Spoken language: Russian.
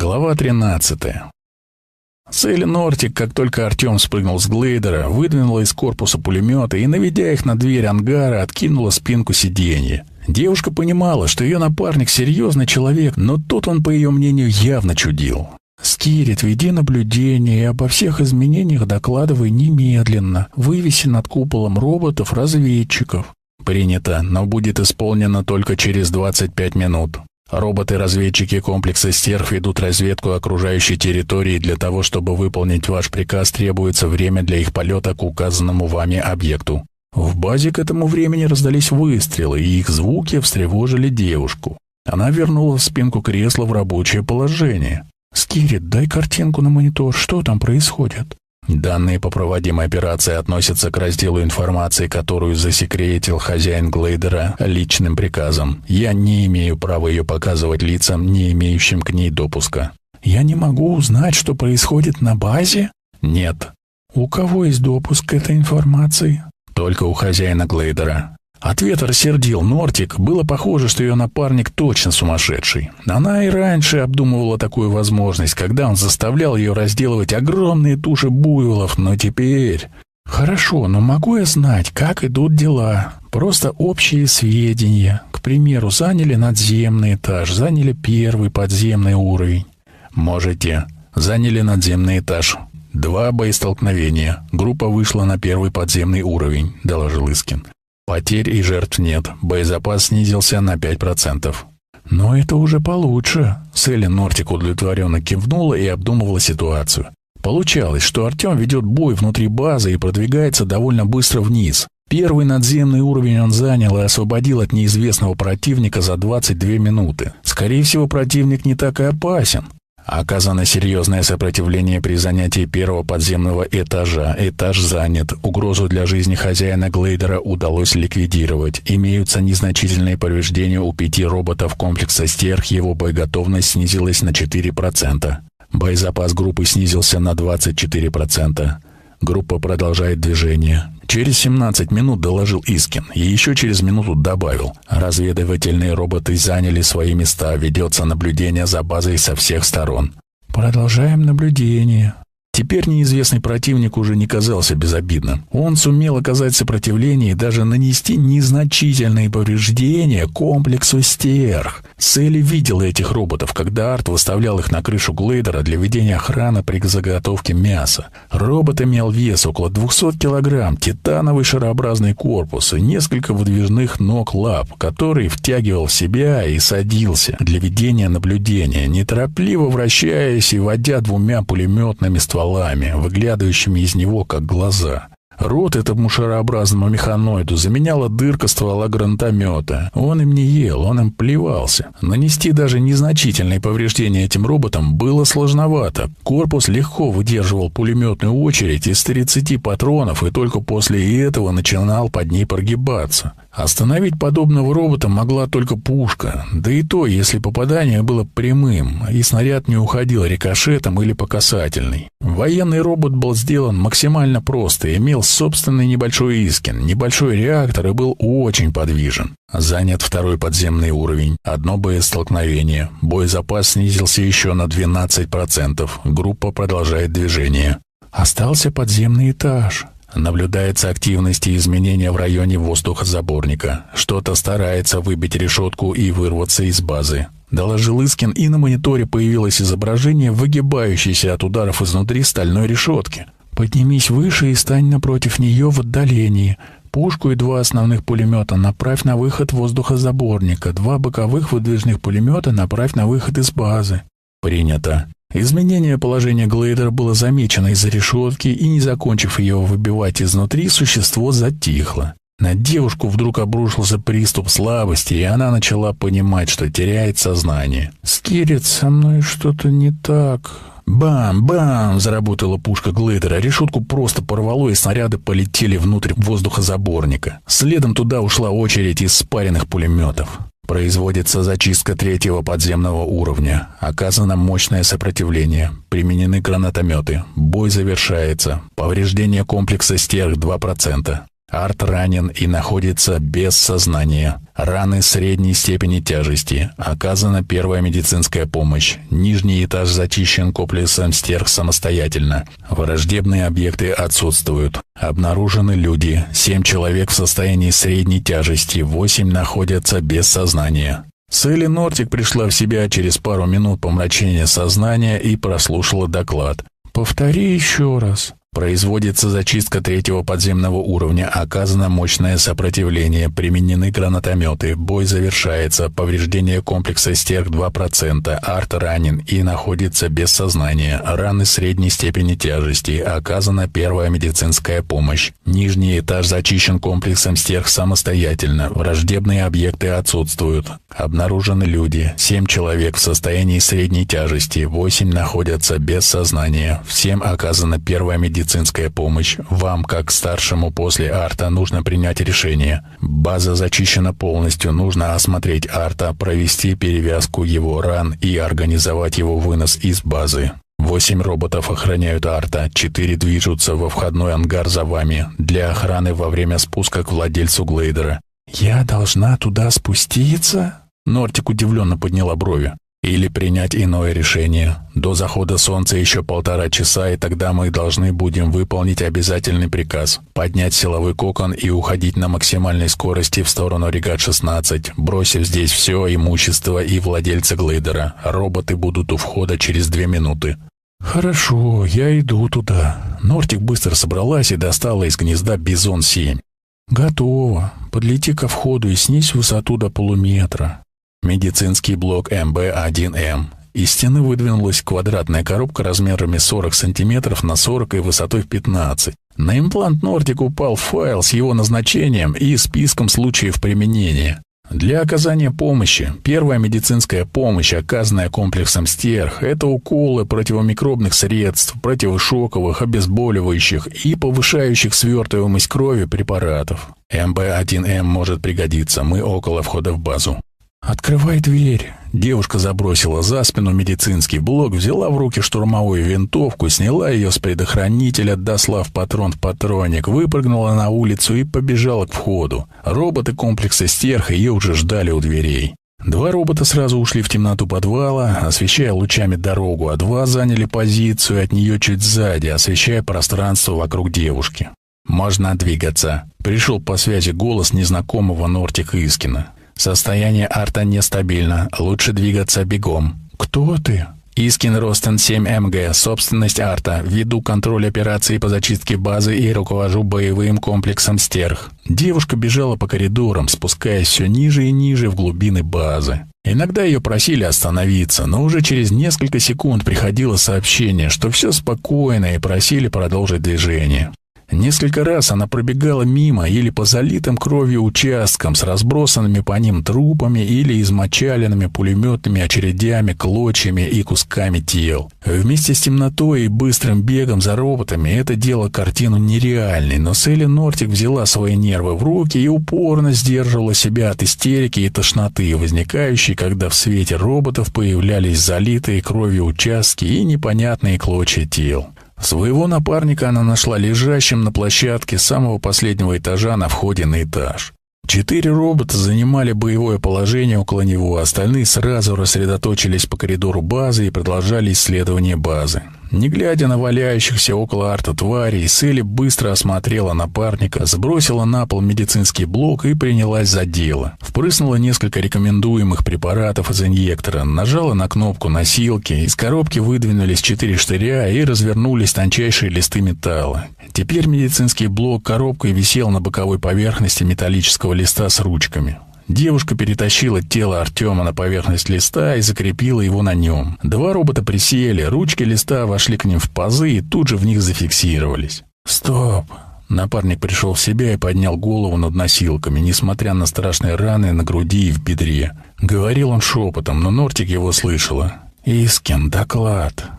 Глава 13. Селли Нортик, как только Артем спрыгнул с глейдера, выдвинула из корпуса пулемета и, наведя их на дверь ангара, откинула спинку сиденья. Девушка понимала, что ее напарник серьезный человек, но тут он, по ее мнению, явно чудил. «Скирит, веди наблюдение и обо всех изменениях докладывай немедленно. Вывеси над куполом роботов-разведчиков». «Принято, но будет исполнено только через 25 минут». Роботы-разведчики комплекса «Стерх» ведут разведку окружающей территории. Для того, чтобы выполнить ваш приказ, требуется время для их полета к указанному вами объекту. В базе к этому времени раздались выстрелы, и их звуки встревожили девушку. Она вернула спинку кресла в рабочее положение. «Скирит, дай картинку на монитор, что там происходит?» Данные по проводимой операции относятся к разделу информации, которую засекретил хозяин Глейдера личным приказом. Я не имею права ее показывать лицам, не имеющим к ней допуска. Я не могу узнать, что происходит на базе? Нет. У кого есть допуск к этой информации? Только у хозяина Глейдера. Ответ рассердил Нортик. Было похоже, что ее напарник точно сумасшедший. Она и раньше обдумывала такую возможность, когда он заставлял ее разделывать огромные туши буйволов, но теперь... Хорошо, но могу я знать, как идут дела? Просто общие сведения. К примеру, заняли надземный этаж, заняли первый подземный уровень. Можете. Заняли надземный этаж. Два боестолкновения. Группа вышла на первый подземный уровень, доложил Искин. Потерь и жертв нет, боезапас снизился на 5%. «Но это уже получше», — Селли Нортик удовлетворенно кивнула и обдумывала ситуацию. Получалось, что Артем ведет бой внутри базы и продвигается довольно быстро вниз. Первый надземный уровень он занял и освободил от неизвестного противника за 22 минуты. Скорее всего, противник не так и опасен. Оказано серьезное сопротивление при занятии первого подземного этажа. Этаж занят. Угрозу для жизни хозяина Глейдера удалось ликвидировать. Имеются незначительные повреждения у пяти роботов комплекса «Стерх». Его боеготовность снизилась на 4%. Боезапас группы снизился на 24%. Группа продолжает движение. Через 17 минут доложил Искин и еще через минуту добавил. Разведывательные роботы заняли свои места, ведется наблюдение за базой со всех сторон. «Продолжаем наблюдение», Теперь неизвестный противник уже не казался безобидным. Он сумел оказать сопротивление и даже нанести незначительные повреждения комплексу стерх. Селли видела этих роботов, когда Арт выставлял их на крышу глейдера для ведения охраны при заготовке мяса. Робот имел вес около 200 килограмм, титановый шарообразный корпус и несколько выдвижных ног лап, который втягивал в себя и садился для ведения наблюдения, неторопливо вращаясь и водя двумя пулеметными стволами стволами, выглядывающими из него как глаза. Рот этому шарообразному механоиду заменяла дырка ствола гранатомета. Он им не ел, он им плевался. Нанести даже незначительные повреждения этим роботам было сложновато. Корпус легко выдерживал пулеметную очередь из 30 патронов и только после этого начинал под ней прогибаться. Остановить подобного робота могла только пушка, да и то, если попадание было прямым, и снаряд не уходил рикошетом или по касательной. Военный робот был сделан максимально просто, имел собственный небольшой искин, небольшой реактор и был очень подвижен. Занят второй подземный уровень, одно боестолкновение, боезапас снизился еще на 12%, группа продолжает движение. Остался подземный этаж. Наблюдается активность и изменения в районе воздухозаборника. Что-то старается выбить решетку и вырваться из базы. Доложил Искин, и на мониторе появилось изображение, выгибающееся от ударов изнутри стальной решетки. «Поднимись выше и стань напротив нее в отдалении. Пушку и два основных пулемета направь на выход воздухозаборника. Два боковых выдвижных пулемета направь на выход из базы». «Принято». Изменение положения глейдера было замечено из-за решетки, и, не закончив ее выбивать изнутри, существо затихло. На девушку вдруг обрушился приступ слабости, и она начала понимать, что теряет сознание. «Скирит, со мной что-то не так...» Бам-бам! Заработала пушка глейдера. Решетку просто порвало, и снаряды полетели внутрь воздухозаборника. Следом туда ушла очередь из спаренных пулеметов. Производится зачистка третьего подземного уровня. Оказано мощное сопротивление. Применены гранатометы. Бой завершается. Повреждение комплекса стерх 2%. Арт ранен и находится без сознания. Раны средней степени тяжести. Оказана первая медицинская помощь. Нижний этаж зачищен комплексом стерх самостоятельно. Враждебные объекты отсутствуют. Обнаружены люди. Семь человек в состоянии средней тяжести. Восемь находятся без сознания. Селли Нортик пришла в себя через пару минут помрачения сознания и прослушала доклад. «Повтори еще раз». Производится зачистка третьего подземного уровня, оказано мощное сопротивление, применены гранатометы, бой завершается, повреждение комплекса стерх 2%, арт ранен и находится без сознания, раны средней степени тяжести, оказана первая медицинская помощь. Нижний этаж зачищен комплексом стерх самостоятельно, враждебные объекты отсутствуют. Обнаружены люди, 7 человек в состоянии средней тяжести, 8 находятся без сознания, всем оказана первая медицинская помощь. Вам, как старшему после арта, нужно принять решение. База зачищена полностью. Нужно осмотреть арта, провести перевязку его ран и организовать его вынос из базы. Восемь роботов охраняют арта, четыре движутся во входной ангар за вами для охраны во время спуска к владельцу глейдера. «Я должна туда спуститься?» Нортик удивленно подняла брови. Или принять иное решение. До захода солнца еще полтора часа, и тогда мы должны будем выполнить обязательный приказ. Поднять силовой кокон и уходить на максимальной скорости в сторону Регат-16, бросив здесь все имущество и владельца глейдера. Роботы будут у входа через две минуты. «Хорошо, я иду туда». Нортик быстро собралась и достала из гнезда Бизон-7. «Готово. Подлети ко входу и снись высоту до полуметра. Медицинский блок МБ-1М. Из стены выдвинулась квадратная коробка размерами 40 см на 40 и высотой в 15. На имплант Нортик упал файл с его назначением и списком случаев применения. Для оказания помощи, первая медицинская помощь, оказанная комплексом стерх, это уколы противомикробных средств, противошоковых, обезболивающих и повышающих свертываемость крови препаратов. МБ-1М может пригодиться, мы около входа в базу. «Открывай дверь!» Девушка забросила за спину медицинский блок, взяла в руки штурмовую винтовку, сняла ее с предохранителя, дослав патрон в патроник, выпрыгнула на улицу и побежала к входу. Роботы комплекса «Стерх» ее уже ждали у дверей. Два робота сразу ушли в темноту подвала, освещая лучами дорогу, а два заняли позицию от нее чуть сзади, освещая пространство вокруг девушки. «Можно двигаться», — пришел по связи голос незнакомого Нортика Искина. Состояние арта нестабильно. Лучше двигаться бегом. Кто ты? Искин Ростен 7МГ, собственность арта. Веду контроль операции по зачистке базы и руковожу боевым комплексом стерх. Девушка бежала по коридорам, спускаясь все ниже и ниже в глубины базы. Иногда ее просили остановиться, но уже через несколько секунд приходило сообщение, что все спокойно и просили продолжить движение. Несколько раз она пробегала мимо или по залитым кровью участкам с разбросанными по ним трупами или измочаленными пулеметными очередями, клочьями и кусками тел. Вместе с темнотой и быстрым бегом за роботами это делало картину нереальной, но Селли Нортик взяла свои нервы в руки и упорно сдерживала себя от истерики и тошноты, возникающей, когда в свете роботов появлялись залитые кровью участки и непонятные клочья тел. Своего напарника она нашла лежащим на площадке самого последнего этажа на входе на этаж. Четыре робота занимали боевое положение около него, остальные сразу рассредоточились по коридору базы и продолжали исследование базы. Не глядя на валяющихся около арта тварей, Селли быстро осмотрела напарника, сбросила на пол медицинский блок и принялась за дело. Впрыснула несколько рекомендуемых препаратов из инъектора, нажала на кнопку носилки, из коробки выдвинулись четыре штыря и развернулись тончайшие листы металла. Теперь медицинский блок коробкой висел на боковой поверхности металлического листа с ручками. Девушка перетащила тело Артема на поверхность листа и закрепила его на нем. Два робота присели, ручки листа вошли к ним в пазы и тут же в них зафиксировались. «Стоп!» Напарник пришел в себя и поднял голову над носилками, несмотря на страшные раны на груди и в бедре. Говорил он шепотом, но Нортик его слышала. «Искин, доклад!»